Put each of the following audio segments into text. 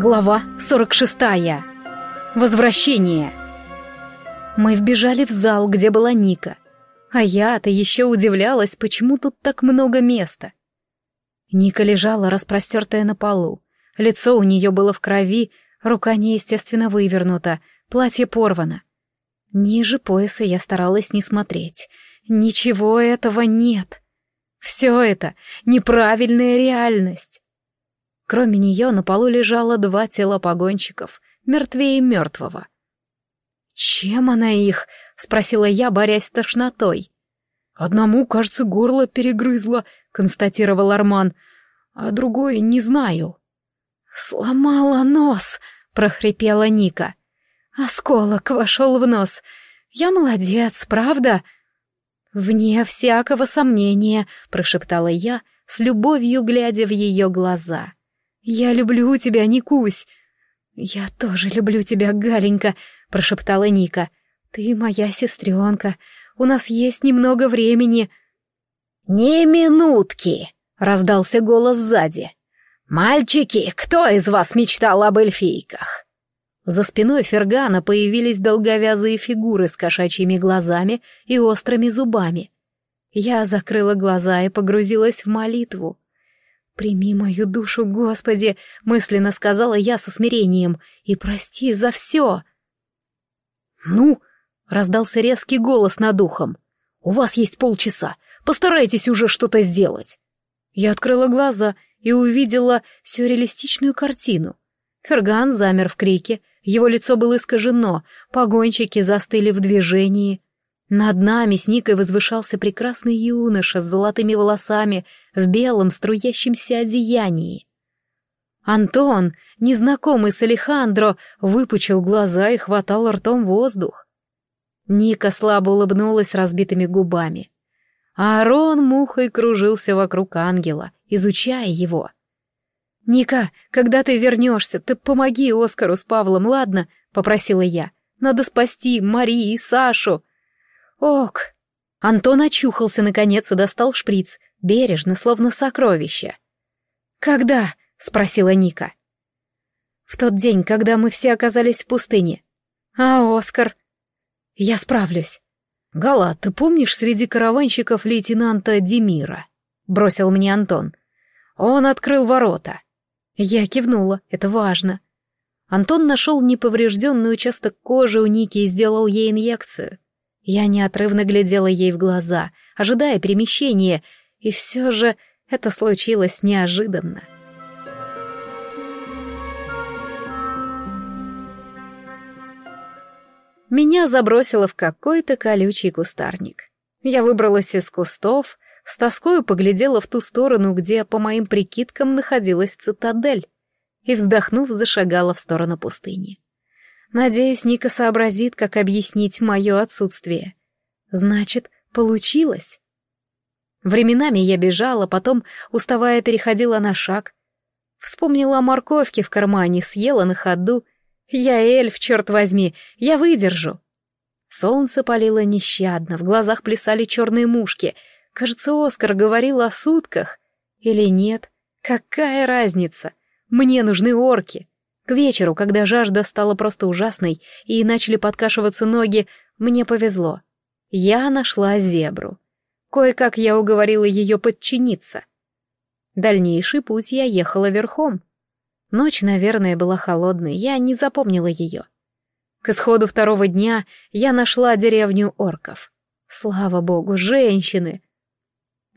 Глава 46. Возвращение. Мы вбежали в зал, где была Ника. А я-то еще удивлялась, почему тут так много места. Ника лежала, распростертая на полу. Лицо у нее было в крови, рука неестественно вывернута, платье порвано. Ниже пояса я старалась не смотреть. Ничего этого нет. Все это — неправильная реальность. Кроме нее на полу лежало два тела погонщиков, мертвее мертвого. «Чем она их?» — спросила я, борясь с тошнотой. «Одному, кажется, горло перегрызло», — констатировал Арман, — «а другой не знаю». «Сломала нос», — прохрипела Ника. «Осколок вошел в нос. Я молодец, правда?» «Вне всякого сомнения», — прошептала я, с любовью глядя в ее глаза. «Я люблю тебя, Никусь!» «Я тоже люблю тебя, Галенька», — прошептала Ника. «Ты моя сестренка. У нас есть немного времени». «Не минутки!» — раздался голос сзади. «Мальчики, кто из вас мечтал об эльфийках?» За спиной Фергана появились долговязые фигуры с кошачьими глазами и острыми зубами. Я закрыла глаза и погрузилась в молитву. «Прими мою душу, Господи!» — мысленно сказала я со смирением. «И прости за все!» «Ну!» — раздался резкий голос над ухом. «У вас есть полчаса. Постарайтесь уже что-то сделать!» Я открыла глаза и увидела сюрреалистичную картину. Ферган замер в крике, его лицо было искажено, погонщики застыли в движении. Над нами с Никой возвышался прекрасный юноша с золотыми волосами в белом струящемся одеянии. Антон, незнакомый с Алехандро, выпучил глаза и хватал ртом воздух. Ника слабо улыбнулась разбитыми губами. Аарон мухой кружился вокруг ангела, изучая его. «Ника, когда ты вернешься, ты помоги Оскару с Павлом, ладно?» — попросила я. «Надо спасти Мари и Сашу». «Ок». Антон очухался наконец и достал шприц, бережно, словно сокровище. «Когда?» — спросила Ника. «В тот день, когда мы все оказались в пустыне. А Оскар?» «Я справлюсь». «Гала, ты помнишь среди караванщиков лейтенанта Демира?» — бросил мне Антон. «Он открыл ворота». Я кивнула, это важно. Антон нашел неповрежденный участок кожи у Ники и сделал ей инъекцию. Я неотрывно глядела ей в глаза, ожидая перемещения, и все же это случилось неожиданно. Меня забросило в какой-то колючий кустарник. Я выбралась из кустов, с тоскою поглядела в ту сторону, где, по моим прикидкам, находилась цитадель, и, вздохнув, зашагала в сторону пустыни. Надеюсь, Ника сообразит, как объяснить мое отсутствие. Значит, получилось. Временами я бежала, потом, уставая, переходила на шаг. Вспомнила о морковке в кармане, съела на ходу. Я эльф, черт возьми, я выдержу. Солнце палило нещадно, в глазах плясали черные мушки. Кажется, Оскар говорил о сутках. Или нет? Какая разница? Мне нужны орки. К вечеру, когда жажда стала просто ужасной и начали подкашиваться ноги, мне повезло. Я нашла зебру. Кое-как я уговорила ее подчиниться. Дальнейший путь я ехала верхом. Ночь, наверное, была холодной, я не запомнила ее. К исходу второго дня я нашла деревню орков. Слава богу, женщины!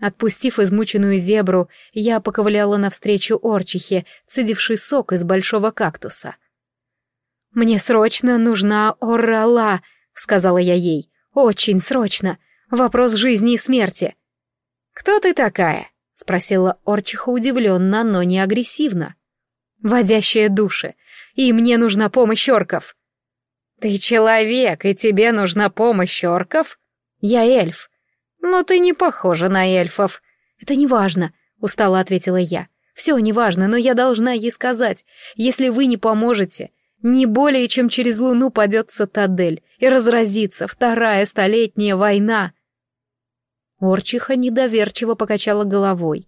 Отпустив измученную зебру, я поковыляла навстречу орчихе, цедившей сок из большого кактуса. «Мне срочно нужна орала», — сказала я ей. «Очень срочно. Вопрос жизни и смерти». «Кто ты такая?» — спросила орчиха удивленно, но не агрессивно. «Водящая души. И мне нужна помощь орков». «Ты человек, и тебе нужна помощь орков?» «Я эльф. «Но ты не похожа на эльфов». «Это не важно», — устало ответила я. «Все не важно, но я должна ей сказать. Если вы не поможете, не более чем через луну падет цитадель и разразится вторая столетняя война». Орчиха недоверчиво покачала головой.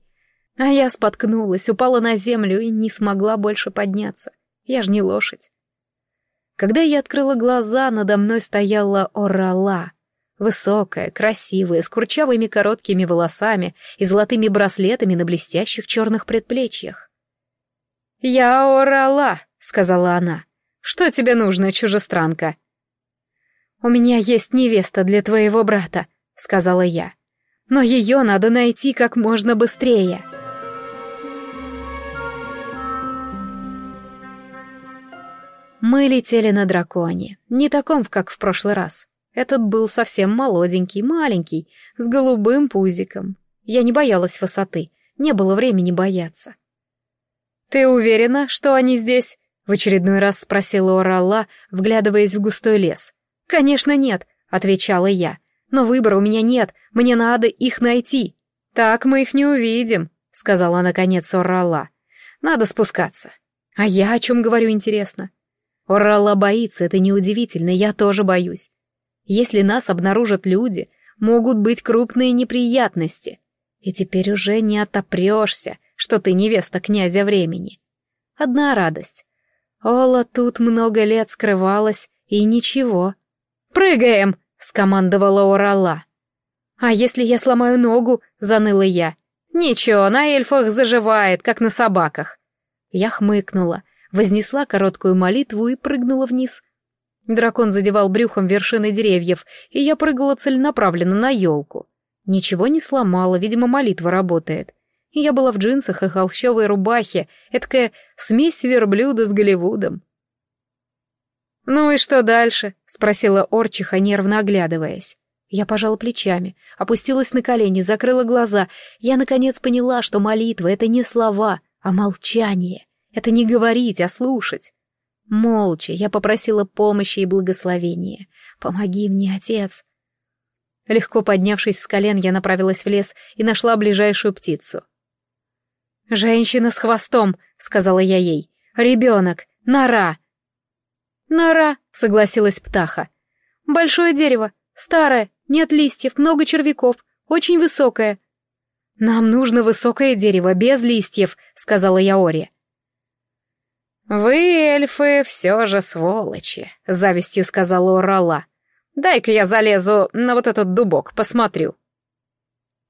А я споткнулась, упала на землю и не смогла больше подняться. Я ж не лошадь. Когда я открыла глаза, надо мной стояла Орала. Высокая, красивая, с курчавыми короткими волосами и золотыми браслетами на блестящих черных предплечьях. «Я Орала», — сказала она. «Что тебе нужно, чужестранка?» «У меня есть невеста для твоего брата», — сказала я. «Но ее надо найти как можно быстрее». Мы летели на драконе, не таком, как в прошлый раз. Этот был совсем молоденький, маленький, с голубым пузиком. Я не боялась высоты, не было времени бояться. «Ты уверена, что они здесь?» — в очередной раз спросила Оралла, вглядываясь в густой лес. «Конечно нет», — отвечала я. «Но выбора у меня нет, мне надо их найти». «Так мы их не увидим», — сказала наконец Оралла. «Надо спускаться». «А я о чем говорю, интересно?» Оралла боится, это неудивительно, я тоже боюсь. Если нас обнаружат люди, могут быть крупные неприятности. И теперь уже не отопрешься, что ты невеста князя времени. Одна радость. Ола тут много лет скрывалась, и ничего. «Прыгаем!» — скомандовала Орала. «А если я сломаю ногу?» — заныла я. «Ничего, на эльфах заживает, как на собаках». Я хмыкнула, вознесла короткую молитву и прыгнула вниз. Дракон задевал брюхом вершины деревьев, и я прыгала целенаправленно на елку. Ничего не сломала, видимо, молитва работает. Я была в джинсах и холщовой рубахе, эткая смесь верблюда с Голливудом. «Ну и что дальше?» — спросила Орчиха, нервно оглядываясь. Я пожала плечами, опустилась на колени, закрыла глаза. Я, наконец, поняла, что молитва — это не слова, а молчание. Это не говорить, а слушать. Молча я попросила помощи и благословения. «Помоги мне, отец!» Легко поднявшись с колен, я направилась в лес и нашла ближайшую птицу. «Женщина с хвостом», — сказала я ей. «Ребенок! Нора!» «Нора», — согласилась птаха. «Большое дерево, старое, нет листьев, много червяков, очень высокое». «Нам нужно высокое дерево, без листьев», — сказала я Оре. «Вы, эльфы, все же сволочи», — завистью сказала Урала. «Дай-ка я залезу на вот этот дубок, посмотрю».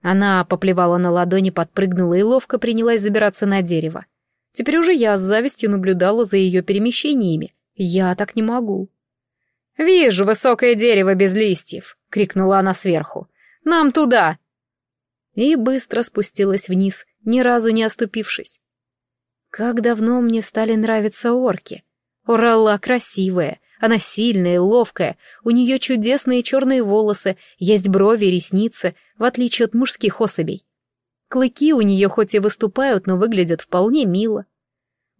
Она поплевала на ладони, подпрыгнула и ловко принялась забираться на дерево. Теперь уже я с завистью наблюдала за ее перемещениями. Я так не могу. «Вижу высокое дерево без листьев», — крикнула она сверху. «Нам туда!» И быстро спустилась вниз, ни разу не оступившись. Как давно мне стали нравиться орки. Оралла красивая, она сильная ловкая, у нее чудесные черные волосы, есть брови и ресницы, в отличие от мужских особей. Клыки у нее хоть и выступают, но выглядят вполне мило.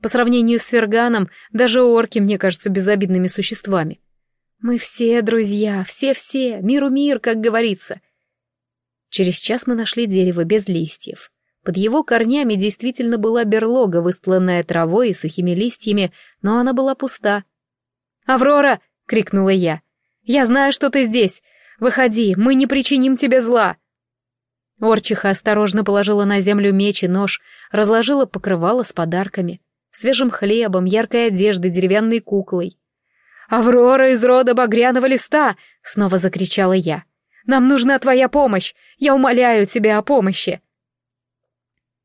По сравнению с Ферганом, даже орки мне кажутся безобидными существами. Мы все друзья, все-все, миру мир, как говорится. Через час мы нашли дерево без листьев. Под его корнями действительно была берлога, выстланная травой и сухими листьями, но она была пуста. «Аврора!» — крикнула я. «Я знаю, что ты здесь! Выходи, мы не причиним тебе зла!» Орчиха осторожно положила на землю меч и нож, разложила покрывало с подарками, свежим хлебом, яркой одеждой, деревянной куклой. «Аврора из рода багряного листа!» — снова закричала я. «Нам нужна твоя помощь! Я умоляю тебя о помощи!»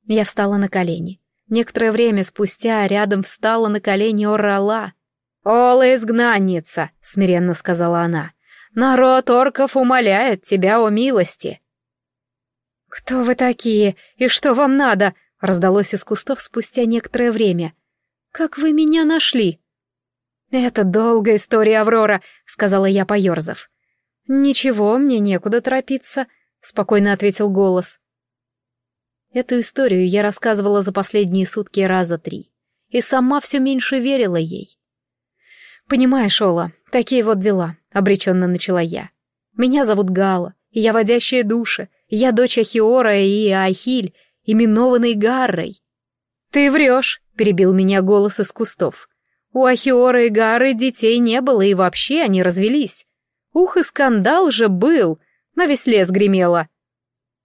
Я встала на колени. Некоторое время спустя рядом встала на колени Орала. «Ола изгнанница», — смиренно сказала она. «Народ орков умоляет тебя о милости». «Кто вы такие и что вам надо?» — раздалось из кустов спустя некоторое время. «Как вы меня нашли?» «Это долгая история, Аврора», — сказала я, поерзав. «Ничего, мне некуда торопиться», — спокойно ответил голос. Эту историю я рассказывала за последние сутки раза три. И сама все меньше верила ей. «Понимаешь, Ола, такие вот дела», — обреченно начала я. «Меня зовут Гала, и я водящая души, я дочь Ахиора и Ахиль, именованный Гаррой». «Ты врешь», — перебил меня голос из кустов. «У Ахиора и Гары детей не было, и вообще они развелись. Ух, и скандал же был, на весь лес гремело».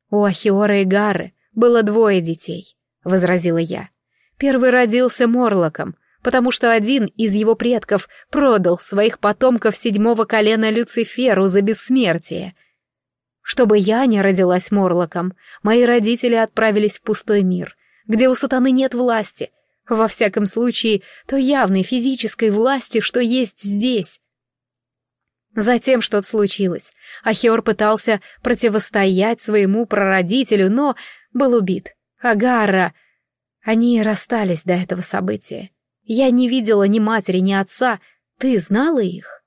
У Ахиора и Гары было двое детей, — возразила я. Первый родился Морлоком, потому что один из его предков продал своих потомков седьмого колена Люциферу за бессмертие. Чтобы я не родилась Морлоком, мои родители отправились в пустой мир, где у сатаны нет власти, во всяком случае, той явной физической власти, что есть здесь. Затем что-то случилось. Ахиор пытался противостоять своему прародителю, но был убит. Агара... Они расстались до этого события. Я не видела ни матери, ни отца. Ты знала их?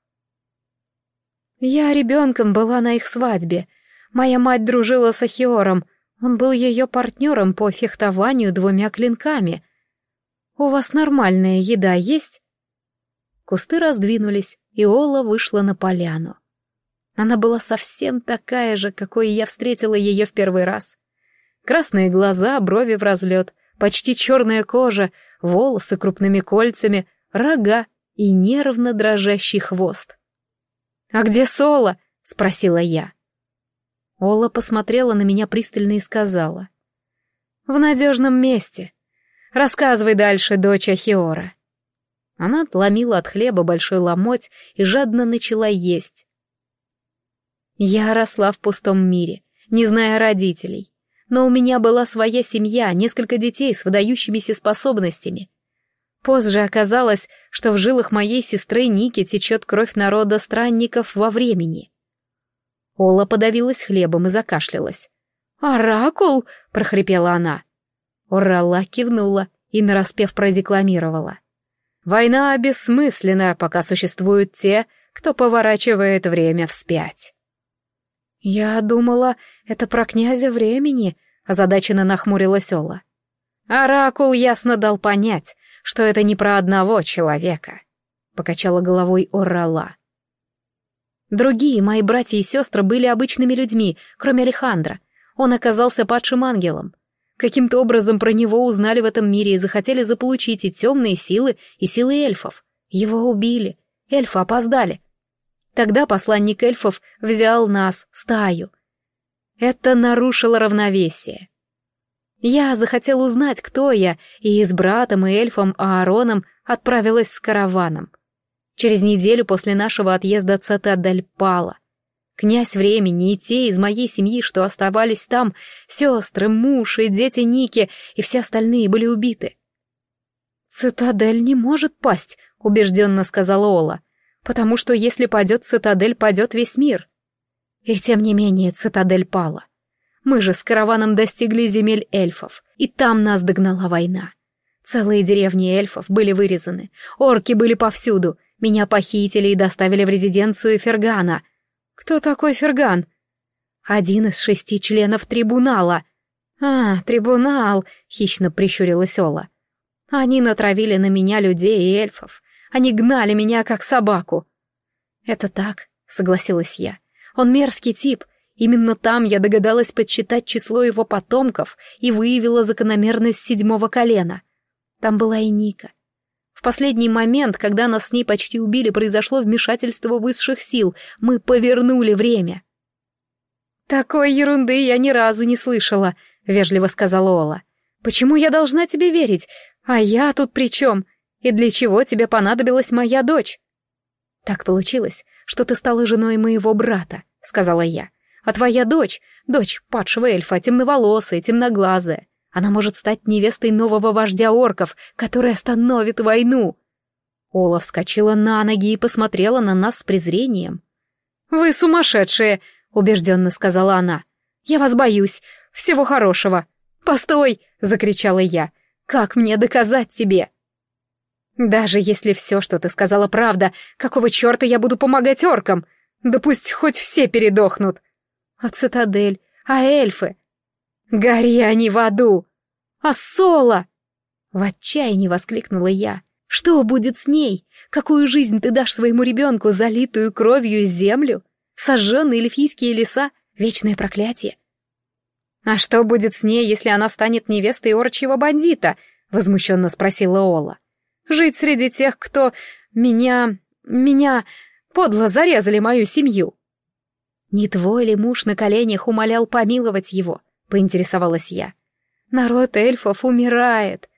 Я ребенком была на их свадьбе. Моя мать дружила с Ахиором. Он был ее партнером по фехтованию двумя клинками. У вас нормальная еда есть? Кусты раздвинулись, и Ола вышла на поляну. Она была совсем такая же, какой я встретила ее в первый раз. Красные глаза, брови в разлет, почти черная кожа, волосы крупными кольцами, рога и нервно дрожащий хвост. «А где Соло?» — спросила я. Ола посмотрела на меня пристально и сказала. «В надежном месте. Рассказывай дальше, дочь Ахиора». Она отломила от хлеба большой ломоть и жадно начала есть. Я росла в пустом мире, не зная родителей. Но у меня была своя семья, несколько детей с выдающимися способностями. Позже оказалось, что в жилах моей сестры Ники течет кровь народа странников во времени. Ола подавилась хлебом и закашлялась. «Оракул!» — прохрипела она. Оралла кивнула и нараспев продекламировала. «Война бессмысленна, пока существуют те, кто поворачивает время вспять». «Я думала, это про князя времени», — озадаченно нахмурилась Ола. «Оракул ясно дал понять, что это не про одного человека», — покачала головой Орала. Другие мои братья и сестры были обычными людьми, кроме Алехандра. Он оказался падшим ангелом. Каким-то образом про него узнали в этом мире и захотели заполучить и темные силы, и силы эльфов. Его убили. Эльфы опоздали. Тогда посланник эльфов взял нас, стаю. Это нарушило равновесие. Я захотел узнать, кто я, и с братом и эльфом Аароном отправилась с караваном. Через неделю после нашего отъезда цитадель пала. Князь времени и те из моей семьи, что оставались там, сестры, муж и дети Ники, и все остальные были убиты. «Цитадель не может пасть», — убежденно сказала Ола потому что если падет цитадель, падет весь мир. И тем не менее цитадель пала. Мы же с караваном достигли земель эльфов, и там нас догнала война. Целые деревни эльфов были вырезаны, орки были повсюду, меня похитили и доставили в резиденцию Фергана. Кто такой Ферган? Один из шести членов трибунала. А, трибунал, хищно прищурилась Ола. Они натравили на меня людей и эльфов, они гнали меня, как собаку. Это так, согласилась я. Он мерзкий тип. Именно там я догадалась подсчитать число его потомков и выявила закономерность седьмого колена. Там была и Ника. В последний момент, когда нас с ней почти убили, произошло вмешательство высших сил. Мы повернули время. «Такой ерунды я ни разу не слышала», — вежливо сказала Ола. «Почему я должна тебе верить? А я тут при чем? И для чего тебе понадобилась моя дочь?» «Так получилось, что ты стала женой моего брата», — сказала я. «А твоя дочь, дочь падшего эльфа, темноволосая, темноглазая, она может стать невестой нового вождя орков, который остановит войну». Ола вскочила на ноги и посмотрела на нас с презрением. «Вы сумасшедшие!» — убежденно сказала она. «Я вас боюсь. Всего хорошего!» «Постой!» — закричала я. «Как мне доказать тебе?» Даже если все, что ты сказала, правда, какого черта я буду помогать оркам? Да пусть хоть все передохнут. А цитадель, а эльфы? Гори они в аду! А Соло! В отчаянии воскликнула я. Что будет с ней? Какую жизнь ты дашь своему ребенку, залитую кровью землю? Сожженные эльфийские леса? Вечное проклятие? А что будет с ней, если она станет невестой орчьего бандита? Возмущенно спросила Ола. Жить среди тех, кто меня... меня... подло зарезали мою семью. Не твой ли муж на коленях умолял помиловать его? Поинтересовалась я. Народ эльфов умирает.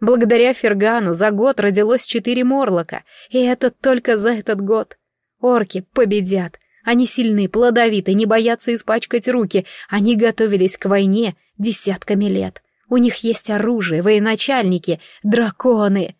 Благодаря Фергану за год родилось четыре морлока, и это только за этот год. Орки победят. Они сильны, плодовиты, не боятся испачкать руки. Они готовились к войне десятками лет. У них есть оружие, военачальники, драконы.